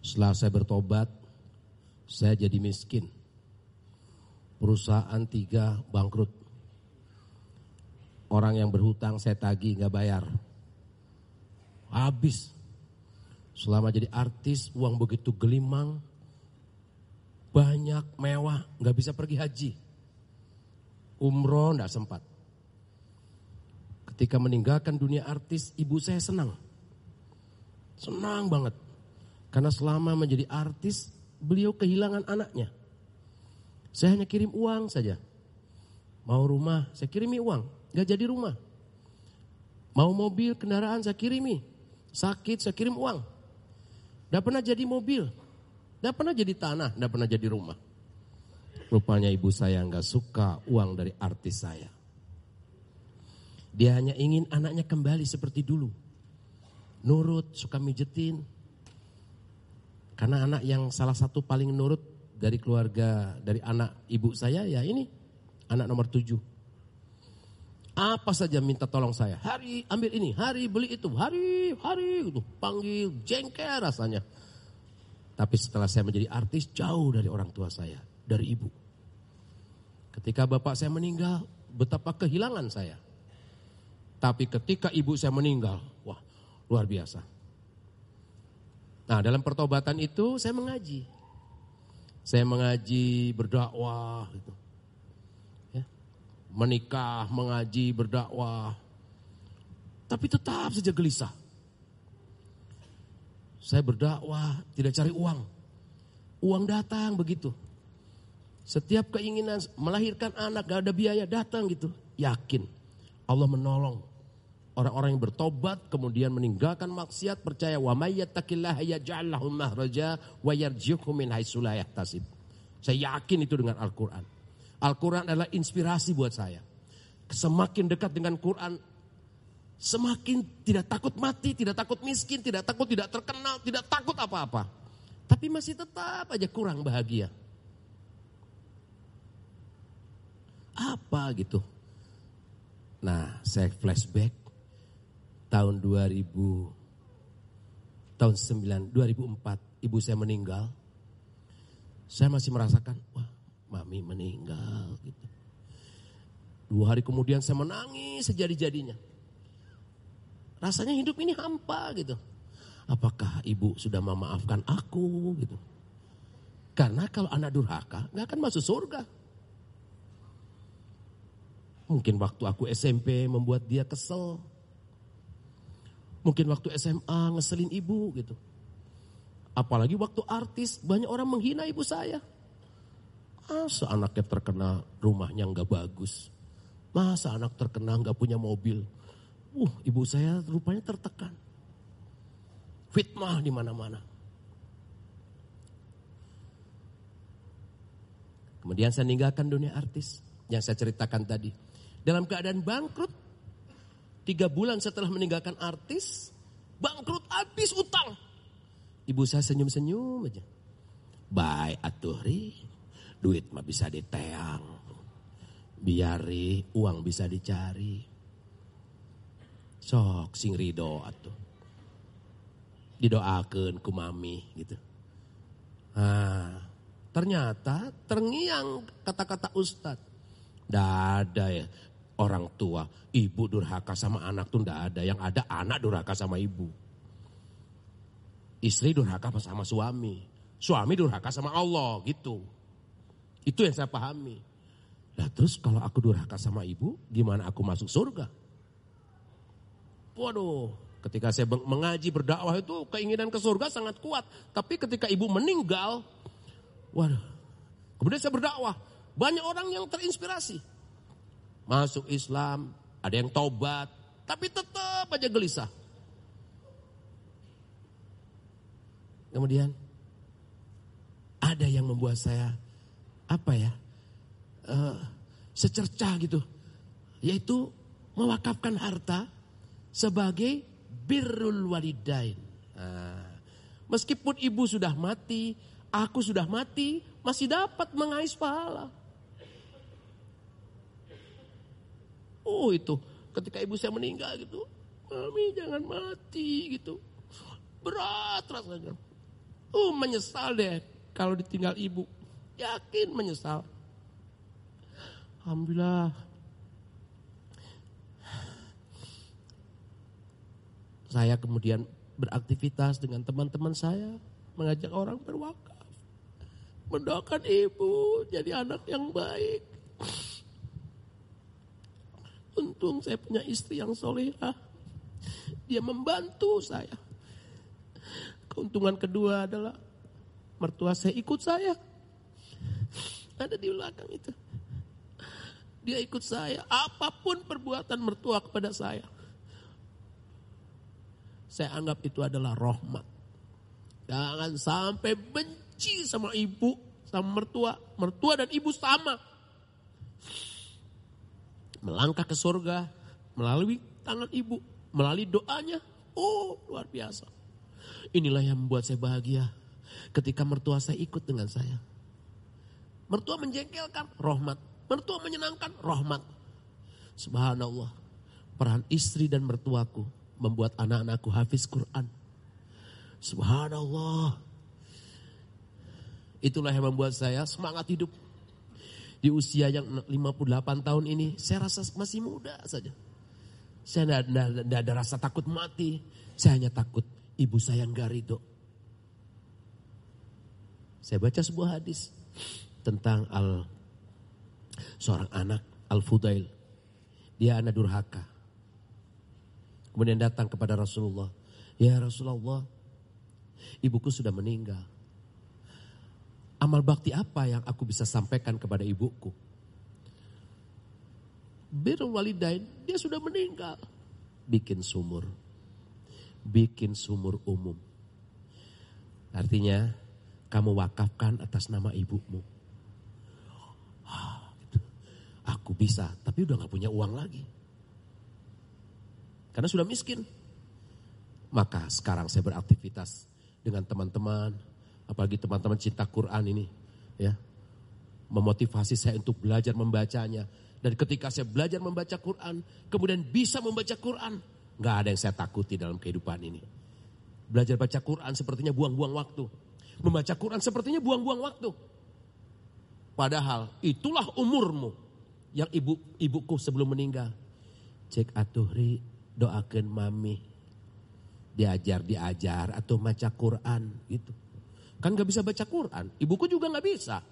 Setelah saya bertobat, saya jadi miskin. Perusahaan tiga bangkrut. Orang yang berhutang saya tagih nggak bayar. Habis. Selama jadi artis uang begitu gelimang. Banyak mewah nggak bisa pergi haji. Umroh nggak sempat. Ketika meninggalkan dunia artis ibu saya senang. Senang banget. Karena selama menjadi artis beliau kehilangan anaknya. Saya hanya kirim uang saja. Mau rumah, saya kirimi uang. Gak jadi rumah. Mau mobil, kendaraan, saya kirimi. Sakit, saya kirim uang. Gak pernah jadi mobil. Gak pernah jadi tanah, gak pernah jadi rumah. Rupanya ibu saya gak suka uang dari artis saya. Dia hanya ingin anaknya kembali seperti dulu. Nurut, suka mijetin. Karena anak yang salah satu paling nurut dari keluarga dari anak ibu saya ya ini anak nomor tujuh. Apa saja minta tolong saya. Hari ambil ini, hari beli itu, hari, hari gitu. Panggil jengkel rasanya. Tapi setelah saya menjadi artis jauh dari orang tua saya, dari ibu. Ketika bapak saya meninggal, betapa kehilangan saya. Tapi ketika ibu saya meninggal, wah luar biasa. Nah dalam pertobatan itu saya mengaji. Saya mengaji, berdakwah gitu. Ya. Menikah, mengaji, berdakwah. Tapi tetap saja gelisah. Saya berdakwah, tidak cari uang. Uang datang begitu. Setiap keinginan melahirkan anak gak ada biaya datang gitu. Yakin Allah menolong orang-orang yang bertobat kemudian meninggalkan maksiat percaya wa may yattaqillaha yaj'al lahu mahraja wa yarzuqhu min haitsu la yahtasib. Saya yakin itu dengan Al-Qur'an. Al-Qur'an adalah inspirasi buat saya. Semakin dekat dengan Quran semakin tidak takut mati, tidak takut miskin, tidak takut tidak terkenal, tidak takut apa-apa. Tapi masih tetap aja kurang bahagia. Apa gitu? Nah, saya flashback tahun 2000 tahun 9 2004 ibu saya meninggal. Saya masih merasakan wah mami meninggal gitu. Dua hari kemudian saya menangis sejadi-jadinya. Rasanya hidup ini hampa gitu. Apakah ibu sudah memaafkan aku gitu. Karena kalau anak durhaka nggak akan masuk surga. Mungkin waktu aku SMP membuat dia kesel. Mungkin waktu SMA ngeselin ibu gitu. Apalagi waktu artis banyak orang menghina ibu saya. Masa anaknya terkena rumahnya nggak bagus. Masa anak terkena nggak punya mobil. Uh, ibu saya rupanya tertekan. Fitnah di mana-mana. Kemudian saya meninggalkan dunia artis yang saya ceritakan tadi. Dalam keadaan bangkrut, Tiga bulan setelah meninggalkan artis, bangkrut habis utang. Ibu saya senyum-senyum aja. Baik atuh duit mah bisa diteang. Biari uang bisa dicari. Sok sing rido atuh. Didoakan ku mami gitu. Nah, ternyata terngiang kata-kata ustadz. Dada ya, orang tua. Ibu durhaka sama anak tuh ndak ada. Yang ada anak durhaka sama ibu. Istri durhaka sama suami. Suami durhaka sama Allah gitu. Itu yang saya pahami. Nah terus kalau aku durhaka sama ibu, gimana aku masuk surga? Waduh, ketika saya mengaji berdakwah itu keinginan ke surga sangat kuat. Tapi ketika ibu meninggal, waduh. Kemudian saya berdakwah, banyak orang yang terinspirasi masuk Islam, ada yang taubat, tapi tetap aja gelisah. Kemudian ada yang membuat saya apa ya uh, secercah gitu, yaitu mewakafkan harta sebagai birrul walidain. Nah, meskipun ibu sudah mati, aku sudah mati, masih dapat mengais pahala. Oh itu ketika ibu saya meninggal gitu. Mami jangan mati gitu. Berat rasanya. Oh menyesal deh kalau ditinggal ibu. Yakin menyesal. Alhamdulillah. Saya kemudian beraktivitas dengan teman-teman saya. Mengajak orang berwakaf. Mendoakan ibu jadi anak yang baik. Untung saya punya istri yang solehah. Dia membantu saya. Keuntungan kedua adalah mertua saya ikut saya. Ada di belakang itu. Dia ikut saya. Apa pun perbuatan mertua kepada saya. Saya anggap itu adalah rahmat. Jangan sampai benci sama ibu, sama mertua. Mertua dan ibu sama. Melangkah ke surga melalui tangan ibu melalui doanya. Oh, luar biasa. Inilah yang membuat saya bahagia ketika mertua saya ikut dengan saya. Mertua menjengkelkan, rahmat. Mertua menyenangkan, rahmat. Subhanallah. Peran istri dan mertuaku membuat anak-anakku hafiz Quran. Subhanallah. Itulah yang membuat saya semangat hidup. Di usia yang 58 tahun ini, saya rasa masih muda saja. Saya tidak ada rasa takut mati. Saya hanya takut ibu saya nggak ridho. Saya baca sebuah hadis tentang al seorang anak al Fudail. Dia anak durhaka. Kemudian datang kepada Rasulullah. Ya Rasulullah, ibuku sudah meninggal. Amal bakti apa yang aku bisa sampaikan kepada ibuku? Birrul walidain, dia sudah meninggal. Bikin sumur. Bikin sumur umum. Artinya, kamu wakafkan atas nama ibumu. Gitu. Aku bisa, tapi udah gak punya uang lagi. Karena sudah miskin. Maka sekarang saya beraktivitas dengan teman-teman, apalagi teman-teman cinta Quran ini, ya, memotivasi saya untuk belajar membacanya, dan ketika saya belajar membaca Quran, kemudian bisa membaca Quran, nggak ada yang saya takuti dalam kehidupan ini. Belajar baca Quran sepertinya buang-buang waktu. Membaca Quran sepertinya buang-buang waktu. Padahal itulah umurmu yang ibu ibuku sebelum meninggal. Cek atuhri doakan mami. Diajar, diajar atau baca Quran gitu. Kan gak bisa baca Quran. Ibuku juga gak bisa.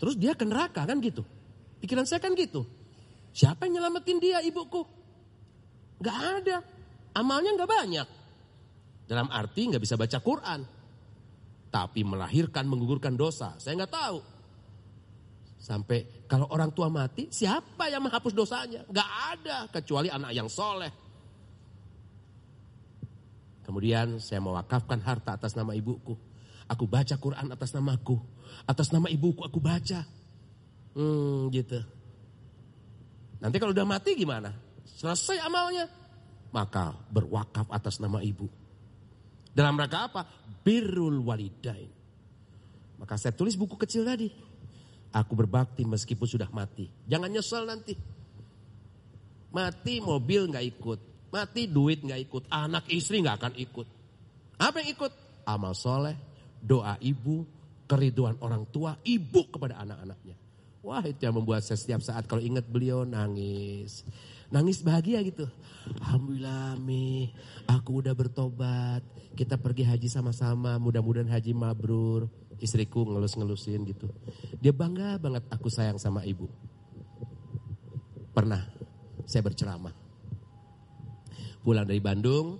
Terus dia ke neraka kan gitu. Pikiran saya kan gitu. Siapa yang nyelamatin dia ibuku? Gak ada. Amalnya gak banyak. Dalam arti gak bisa baca Quran. Tapi melahirkan, menggugurkan dosa. Saya gak tahu. Sampai kalau orang tua mati, siapa yang menghapus dosanya? Gak ada, kecuali anak yang soleh. Kemudian saya mewakafkan harta atas nama ibuku. Aku baca Quran atas namaku. Atas nama ibuku aku baca. Hmm, gitu. Nanti kalau udah mati gimana? Selesai amalnya. Maka berwakaf atas nama ibu. Dalam rangka apa? Birrul walidain. Maka saya tulis buku kecil tadi. Aku berbakti meskipun sudah mati. Jangan nyesel nanti. Mati mobil nggak ikut. Mati duit nggak ikut. Anak istri nggak akan ikut. Apa yang ikut? Amal soleh, doa ibu, keriduan orang tua, ibu kepada anak-anaknya. Wah itu yang membuat saya setiap saat kalau ingat beliau nangis. Nangis bahagia gitu. Alhamdulillah Mi, aku udah bertobat. Kita pergi haji sama-sama, mudah-mudahan haji mabrur. Istriku ngelus-ngelusin gitu. Dia bangga banget aku sayang sama ibu. Pernah saya berceramah. Pulang dari Bandung,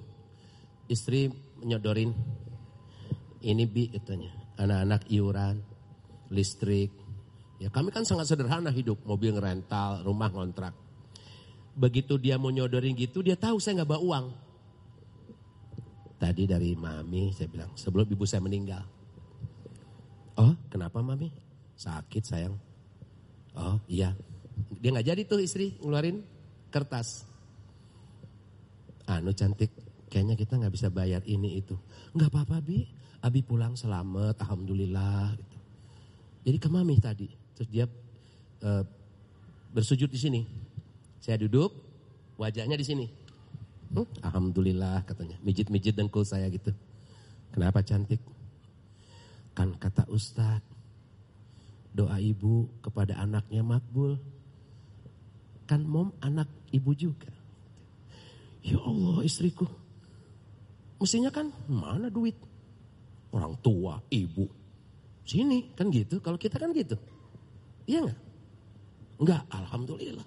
istri menyodorin. Ini bi katanya, anak-anak iuran, listrik, Ya kami kan sangat sederhana hidup, mobil ngerental, rumah ngontrak. Begitu dia mau nyodorin gitu, dia tahu saya nggak bawa uang. Tadi dari mami saya bilang, sebelum ibu saya meninggal. Oh kenapa mami? Sakit sayang. Oh iya. Dia nggak jadi tuh istri ngeluarin kertas. Anu cantik, kayaknya kita nggak bisa bayar ini itu. Nggak apa-apa bi, abi pulang selamat, alhamdulillah. Gitu. Jadi ke mami tadi. Terus dia uh, bersujud di sini. Saya duduk, wajahnya di sini. Hmm, Alhamdulillah katanya, mijit-mijit dengkul saya gitu. Kenapa cantik? Kan kata Ustadz, doa ibu kepada anaknya makbul. Kan mom anak ibu juga. Ya Allah istriku. Mestinya kan mana duit? Orang tua, ibu. Sini kan gitu. Kalau kita kan gitu. Iya nggak? Enggak, alhamdulillah.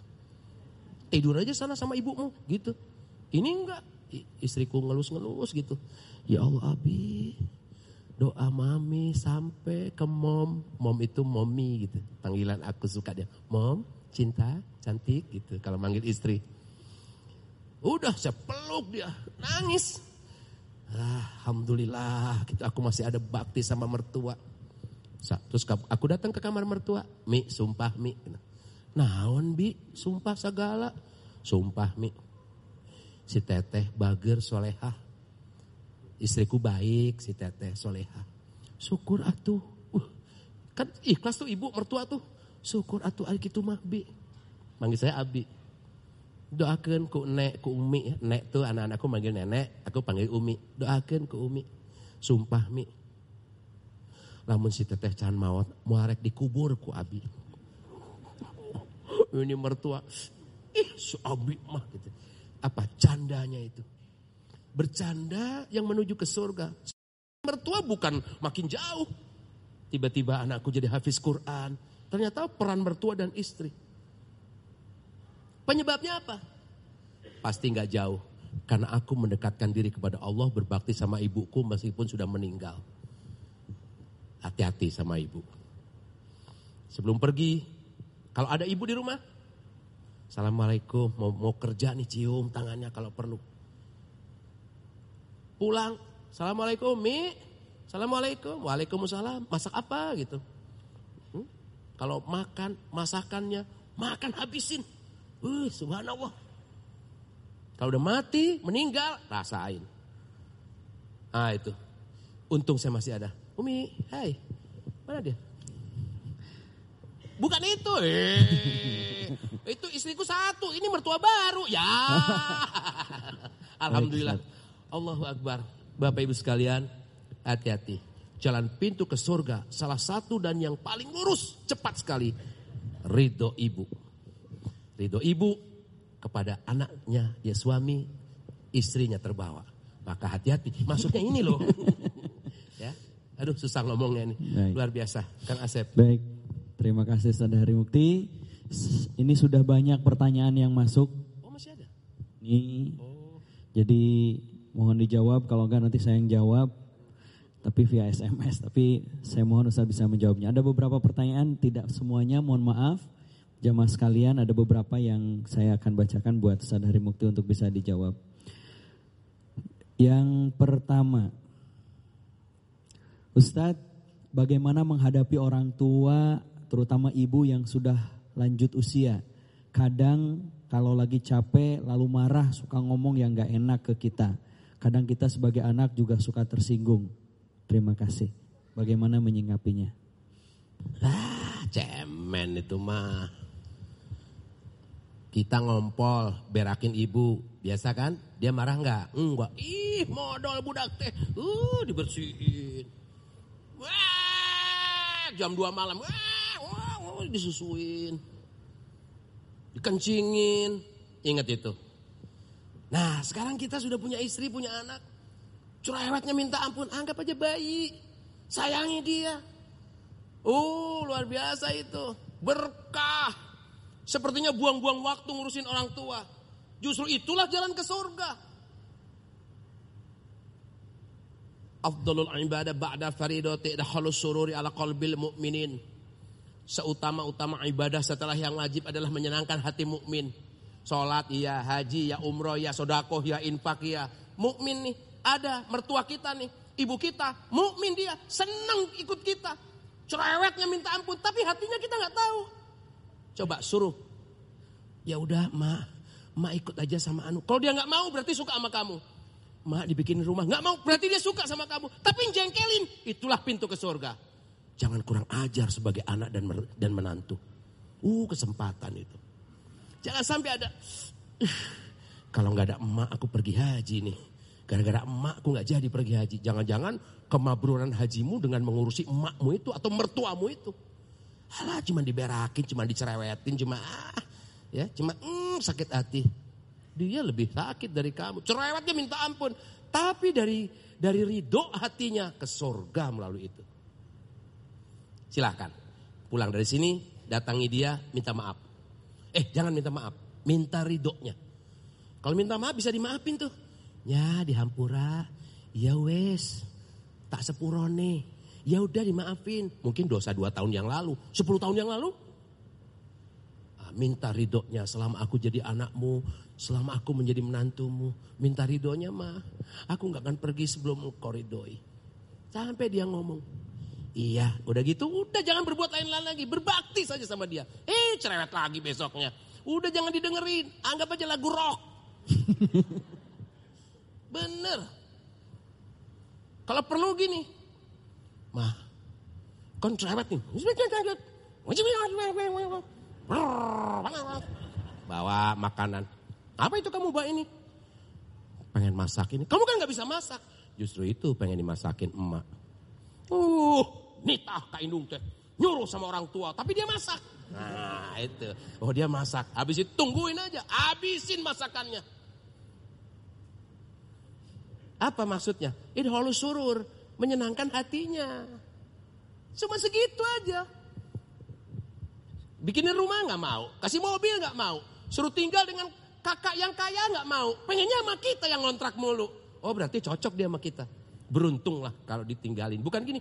Tidur aja sana sama ibumu gitu. Ini enggak. Istriku ngelus-ngelus gitu. Ya Allah Abi, doa mami sampai ke mom. Mom itu mommy gitu. Panggilan aku suka dia. Mom, cinta, cantik gitu. Kalau manggil istri. Udah saya peluk dia, nangis. Alhamdulillah, gitu, aku masih ada bakti sama mertua. Terus aku datang ke kamar mertua, Mi, sumpah Mi. Naon Bi, sumpah segala. Sumpah Mi. Si teteh bager solehah. Istriku baik, si teteh solehah. Syukur atuh. Uh, kan ikhlas tuh ibu mertua tuh. Syukur atuh ari Bi. Manggil saya Abi doakan ku nek ku umi. Nek tuh anak-anakku manggil nenek aku panggil umi. Doakan ku umi. Sumpah mi. Namun si teteh can maut muarek dikubur ku abi. Ini mertua. Ih su abi mah gitu. Apa candanya itu? Bercanda yang menuju ke surga. Mertua bukan makin jauh. Tiba-tiba anakku jadi hafiz Quran. Ternyata peran mertua dan istri Penyebabnya apa? Pasti nggak jauh. Karena aku mendekatkan diri kepada Allah berbakti sama ibuku meskipun sudah meninggal. Hati-hati sama ibu. Sebelum pergi, kalau ada ibu di rumah, Assalamualaikum, mau, mau kerja nih cium tangannya kalau perlu. Pulang, Assalamualaikum, Mi. Assalamualaikum, Waalaikumsalam. Masak apa gitu. Hmm? Kalau makan, masakannya, makan habisin. Uh, subhanallah. Kalau udah mati, meninggal, rasain. Ah itu. Untung saya masih ada. Umi, hai. Mana dia? Bukan itu. Eh. itu istriku satu. Ini mertua baru. Ya. Alhamdulillah. Allahu Akbar. Bapak Ibu sekalian, hati-hati. Jalan pintu ke surga, salah satu dan yang paling lurus, cepat sekali. Ridho ibu ridho ibu kepada anaknya, ya suami, istrinya terbawa. Maka hati-hati, maksudnya ini loh. ya, aduh susah ngomongnya ini, Baik. luar biasa. Kan Asep. Baik, terima kasih Saudara Mukti. Ini sudah banyak pertanyaan yang masuk. Oh masih ada? Ini, oh. jadi mohon dijawab, kalau enggak nanti saya yang jawab tapi via SMS. Tapi saya mohon Ustaz bisa menjawabnya. Ada beberapa pertanyaan, tidak semuanya, mohon maaf. Jamaah sekalian ada beberapa yang saya akan bacakan buat Ustaz Hari Mukti untuk bisa dijawab. Yang pertama, Ustadz bagaimana menghadapi orang tua terutama ibu yang sudah lanjut usia. Kadang kalau lagi capek lalu marah suka ngomong yang gak enak ke kita. Kadang kita sebagai anak juga suka tersinggung. Terima kasih. Bagaimana menyingkapinya? Ah, cemen itu mah. Kita ngompol, berakin ibu. Biasa kan? Dia marah nggak? Enggak. Ih, modal budak teh. Uh, dibersihin. Wah, jam 2 malam. Wah, wah, wah, disusuin. Dikencingin. Ingat itu. Nah, sekarang kita sudah punya istri, punya anak. Cerewetnya minta ampun, anggap aja bayi. Sayangi dia. Oh, luar biasa itu. Berkah. Sepertinya buang-buang waktu ngurusin orang tua. Justru itulah jalan ke surga. Afdalul ibadah ba'da faridati dakhalus sururi ala qalbil mu'minin. Seutama-utama ibadah setelah yang wajib adalah menyenangkan hati mukmin. Salat iya, haji ya, umroh ya, sodakoh ya, infak ya. Mukmin nih ada mertua kita nih, ibu kita, mukmin dia, senang ikut kita. Cerewetnya minta ampun, tapi hatinya kita nggak tahu. Coba suruh. Ya udah, Ma. Ma ikut aja sama Anu. Kalau dia nggak mau berarti suka sama kamu. Ma dibikin rumah nggak mau berarti dia suka sama kamu. Tapi jengkelin, itulah pintu ke surga. Jangan kurang ajar sebagai anak dan dan menantu. Uh, kesempatan itu. Jangan sampai ada kalau nggak ada emak aku pergi haji nih Gara-gara emak aku nggak jadi pergi haji. Jangan-jangan kemabruran hajimu dengan mengurusi emakmu itu atau mertuamu itu. Alah cuma diberakin, cuma dicerewetin, cuma ah, ya, cuma mm, sakit hati. Dia lebih sakit dari kamu. Cerewetnya minta ampun. Tapi dari dari ridho hatinya ke surga melalui itu. Silahkan. Pulang dari sini, datangi dia, minta maaf. Eh jangan minta maaf, minta ridhonya. Kalau minta maaf bisa dimaafin tuh. Ya dihampura, ya wes, tak sepurone. Ya udah dimaafin. Mungkin dosa dua tahun yang lalu, sepuluh tahun yang lalu. Ah, minta ridhonya selama aku jadi anakmu, selama aku menjadi menantumu. Minta ridhonya mah, aku nggak akan pergi sebelum engkau ridhoi. Sampai dia ngomong, iya udah gitu, udah jangan berbuat lain-lain lagi. Berbakti saja sama dia. Eh cerewet lagi besoknya. Udah jangan didengerin, anggap aja lagu rock. Bener. Kalau perlu gini. Mah, kan cerewet nih. Bawa makanan. Apa itu kamu bawa ini? Pengen masak ini. Kamu kan gak bisa masak. Justru itu pengen dimasakin emak. Uh, nitah Kak Indung teh. Nyuruh sama orang tua, tapi dia masak. Nah itu. Oh dia masak. Habis itu tungguin aja. Habisin masakannya. Apa maksudnya? Idholus surur. Menyenangkan hatinya. Cuma segitu aja. Bikinin rumah nggak mau. Kasih mobil nggak mau. Suruh tinggal dengan kakak yang kaya nggak mau. Pengennya sama kita yang ngontrak mulu. Oh berarti cocok dia sama kita. Beruntung lah kalau ditinggalin. Bukan gini.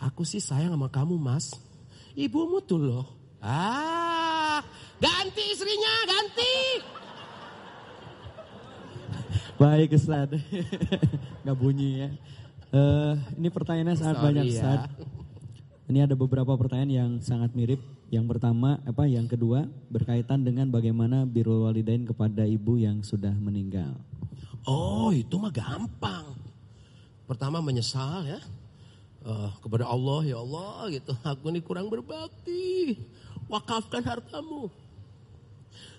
Aku sih sayang sama kamu mas. Ibumu tuh loh. Ah, ganti istrinya, ganti. Baik Ustaz. Gak bunyi ya. Uh, ini pertanyaannya sangat Sorry banyak ya. Ustaz. Ini ada beberapa pertanyaan yang sangat mirip. Yang pertama, apa yang kedua berkaitan dengan bagaimana birrul walidain kepada ibu yang sudah meninggal. Oh itu mah gampang. Pertama menyesal ya. Eh, kepada Allah ya Allah gitu. Aku ini kurang berbakti. Wakafkan hartamu.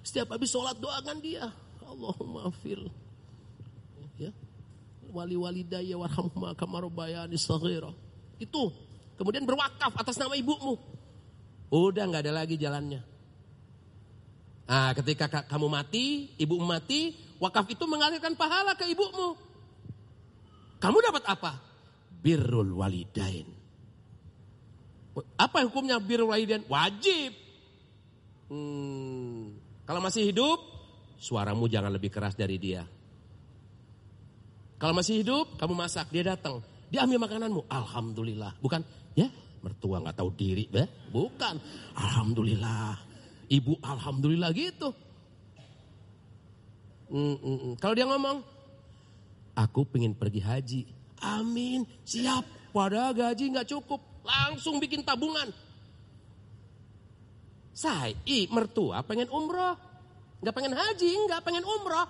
Setiap habis sholat doakan dia. Allahumma fil. Ya. Wali walidaya warhamhuma kama rabbayani. Itu. Kemudian berwakaf atas nama ibumu. Udah nggak ada lagi jalannya. Nah, ketika ka- kamu mati, ibu mati, wakaf itu mengalirkan pahala ke ibumu. Kamu dapat apa? Birrul walidain. Apa hukumnya birrul walidain? Wajib. Hmm, kalau masih hidup, suaramu jangan lebih keras dari dia. Kalau masih hidup, kamu masak, dia datang. Dia ambil makananmu, alhamdulillah. Bukan, ya mertua nggak tahu diri, ya? Bukan, alhamdulillah. Ibu alhamdulillah gitu. Mm, mm, mm. Kalau dia ngomong, aku pengen pergi haji. Amin, siap. Padahal gaji nggak cukup, langsung bikin tabungan. Saya, mertua pengen umroh. Nggak pengen haji, nggak pengen umroh.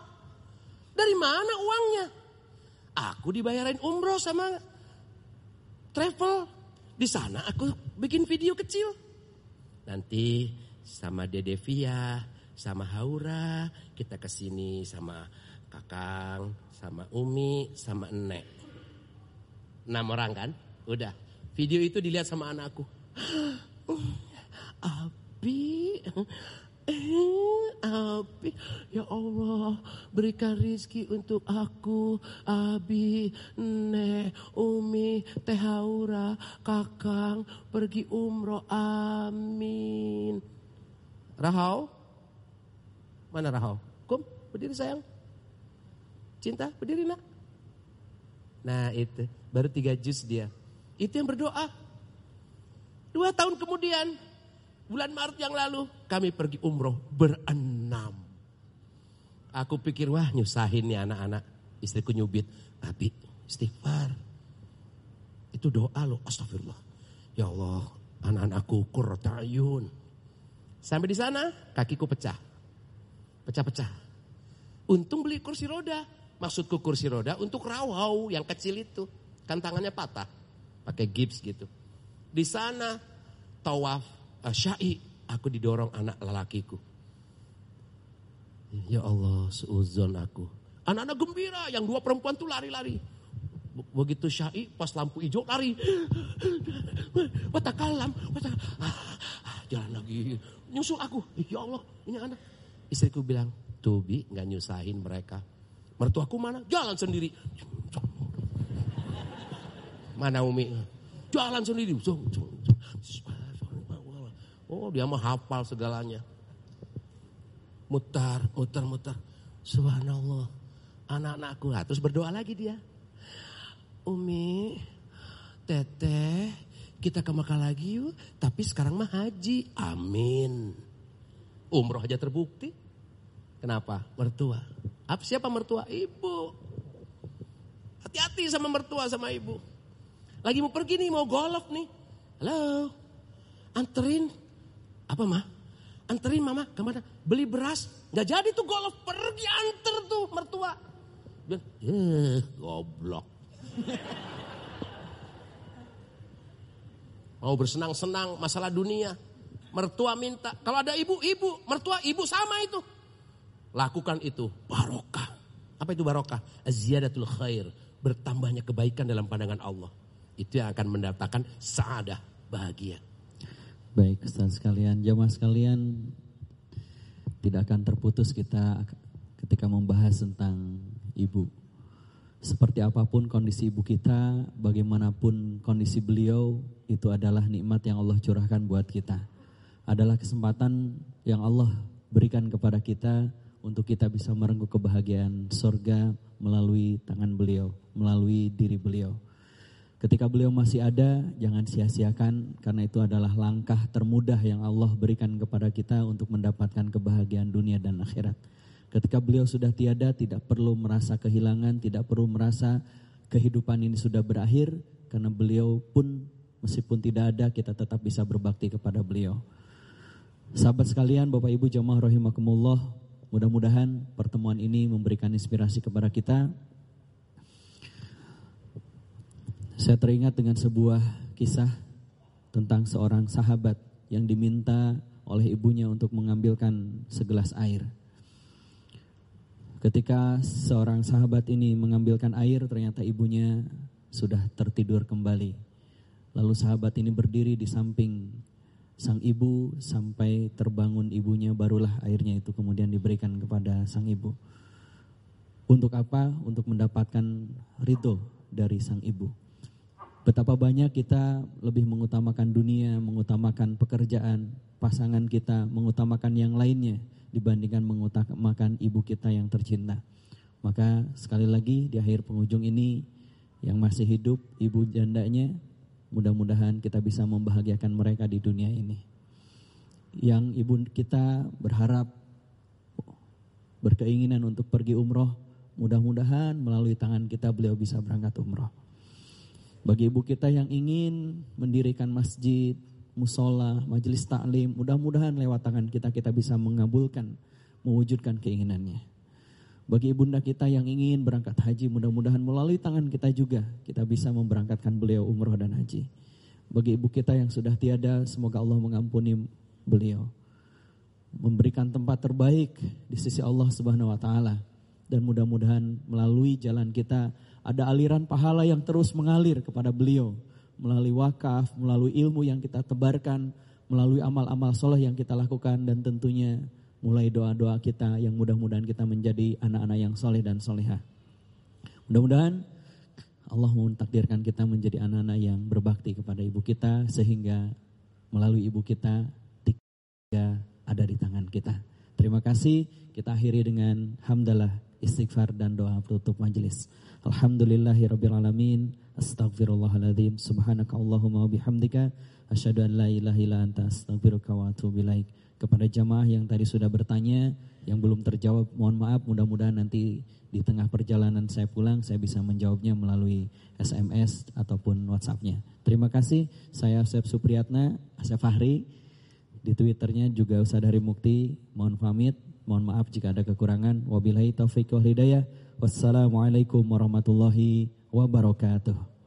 Dari mana uangnya? Aku dibayarin umroh sama travel. Di sana aku bikin video kecil. Nanti sama Dede Via, sama Haura, kita ke sini sama Kakang, sama Umi, sama Enek. Enam orang kan? Udah. Video itu dilihat sama anakku. Abi, eh, Abi, ya Allah, berikan rizki untuk aku, Abi, Nek, Umi, Teh Haura, Kakang, pergi umroh, amin. Rahau, mana Rahau? Kum, berdiri sayang. Cinta, berdiri nak. Nah itu, baru tiga juz dia. Itu yang berdoa. Dua tahun kemudian, bulan Maret yang lalu, kami pergi umroh berenam. Aku pikir, wah nyusahin nih anak-anak. Istriku nyubit, Abi istighfar. Itu doa loh, astagfirullah. Ya Allah, anak-anakku kurotayun. Sampai di sana, kakiku pecah. Pecah-pecah. Untung beli kursi roda. Maksudku kursi roda untuk rawau yang kecil itu. Kan tangannya patah. Pakai gips gitu. Di sana tawaf uh, syai aku didorong anak lelakiku. Ya Allah, seuzon aku. Anak-anak gembira, yang dua perempuan tuh lari-lari. Begitu syai pas lampu hijau lari. Watakalam, watakalam. Ah, jalan lagi. Nyusul aku. Ya Allah, ini anak. Istriku bilang, Tubi nggak nyusahin mereka. Mertuaku mana? Jalan sendiri. Mana Umi? Jalan sendiri. Oh dia mah hafal segalanya. Mutar, mutar, mutar. Subhanallah. Anak-anakku. Nah, terus berdoa lagi dia. Umi, teteh, kita ke Mekah lagi yuk. Tapi sekarang mah haji. Amin. Umroh aja terbukti. Kenapa? Mertua. Apa siapa mertua? Ibu. Hati-hati sama mertua sama ibu. Lagi mau pergi nih, mau golf nih. Halo. Anterin. Apa mah? Anterin mama ke mana? Beli beras. Gak jadi tuh golf. Pergi anter tuh mertua. Eh goblok. Mau bersenang-senang masalah dunia. Mertua minta. Kalau ada ibu, ibu. Mertua, ibu sama itu. Lakukan itu. Barokah. Apa itu barokah? Ziyadatul khair. Bertambahnya kebaikan dalam pandangan Allah. Itu yang akan mendatangkan saadah, bahagia. Baik, Ustaz sekalian, jamaah sekalian, tidak akan terputus kita ketika membahas tentang ibu. Seperti apa pun kondisi ibu kita, bagaimanapun kondisi beliau, itu adalah nikmat yang Allah curahkan buat kita. Adalah kesempatan yang Allah berikan kepada kita untuk kita bisa merengkuh kebahagiaan surga melalui tangan beliau, melalui diri beliau. Ketika beliau masih ada, jangan sia-siakan karena itu adalah langkah termudah yang Allah berikan kepada kita untuk mendapatkan kebahagiaan dunia dan akhirat. Ketika beliau sudah tiada, tidak perlu merasa kehilangan, tidak perlu merasa kehidupan ini sudah berakhir, karena beliau pun meskipun tidak ada, kita tetap bisa berbakti kepada beliau. Sahabat sekalian, Bapak Ibu jamaah rahimakumullah, mudah-mudahan pertemuan ini memberikan inspirasi kepada kita. Saya teringat dengan sebuah kisah tentang seorang sahabat yang diminta oleh ibunya untuk mengambilkan segelas air. Ketika seorang sahabat ini mengambilkan air, ternyata ibunya sudah tertidur kembali. Lalu sahabat ini berdiri di samping sang ibu sampai terbangun ibunya, barulah airnya itu kemudian diberikan kepada sang ibu. Untuk apa? Untuk mendapatkan ridho dari sang ibu. Betapa banyak kita lebih mengutamakan dunia, mengutamakan pekerjaan, pasangan kita, mengutamakan yang lainnya dibandingkan mengutamakan ibu kita yang tercinta. Maka sekali lagi di akhir penghujung ini yang masih hidup ibu jandanya mudah-mudahan kita bisa membahagiakan mereka di dunia ini. Yang ibu kita berharap berkeinginan untuk pergi umroh, mudah-mudahan melalui tangan kita beliau bisa berangkat umroh. Bagi ibu kita yang ingin mendirikan masjid, musola, majelis taklim, mudah-mudahan lewat tangan kita kita bisa mengabulkan, mewujudkan keinginannya. Bagi ibunda kita yang ingin berangkat haji, mudah-mudahan melalui tangan kita juga kita bisa memberangkatkan beliau umroh dan haji. Bagi ibu kita yang sudah tiada, semoga Allah mengampuni beliau. Memberikan tempat terbaik di sisi Allah Subhanahu wa taala dan mudah-mudahan melalui jalan kita ada aliran pahala yang terus mengalir kepada beliau melalui wakaf, melalui ilmu yang kita tebarkan, melalui amal-amal soleh yang kita lakukan dan tentunya mulai doa-doa kita yang mudah-mudahan kita menjadi anak-anak yang soleh dan soleha. Mudah-mudahan Allah mentakdirkan kita menjadi anak-anak yang berbakti kepada ibu kita sehingga melalui ibu kita tiga ada di tangan kita. Terima kasih. Kita akhiri dengan hamdalah, istighfar dan doa penutup majelis. Alhamdulillahirrabbilalamin. Astaghfirullahaladzim. Subhanaka Allahumma bihamdika. Asyadu an la ilaha illa anta astaghfiruka wa atubu ilaik. Kepada jamaah yang tadi sudah bertanya, yang belum terjawab, mohon maaf. Mudah-mudahan nanti di tengah perjalanan saya pulang, saya bisa menjawabnya melalui SMS ataupun WhatsAppnya. Terima kasih. Saya Asep Supriyatna, Asep Fahri. Di Twitternya juga Ustadz Hari Mukti. Mohon pamit. Mohon maaf jika ada kekurangan. Wabillahi taufiq wal hidayah. Wassalamualaikum warahmatullahi wabarakatuh.